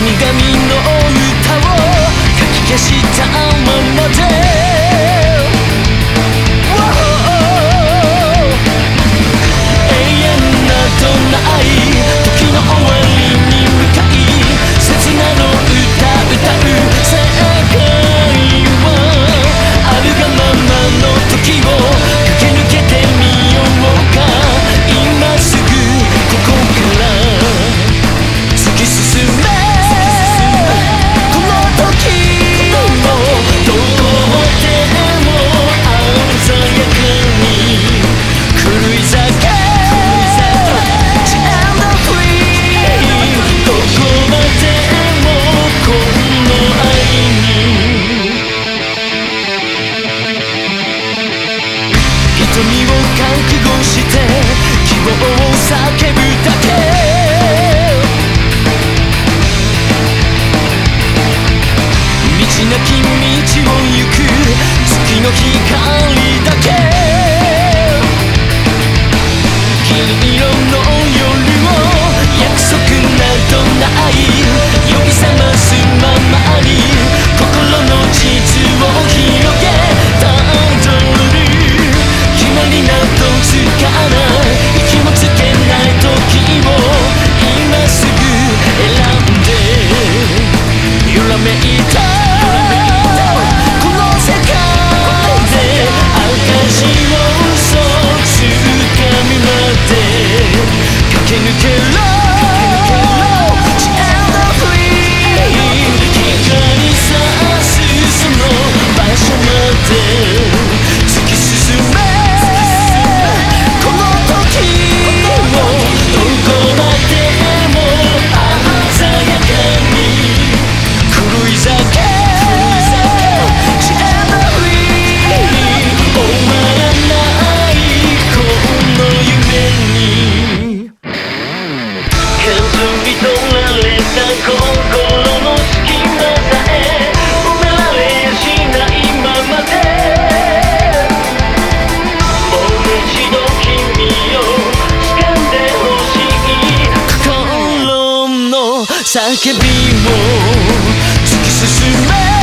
神々の歌をかき消したままでみを覚悟して希望を叫ぶだけ。道なき道を行く月の光。この世界で赤字を嘘つかみまで駆け抜け叫びも突き進め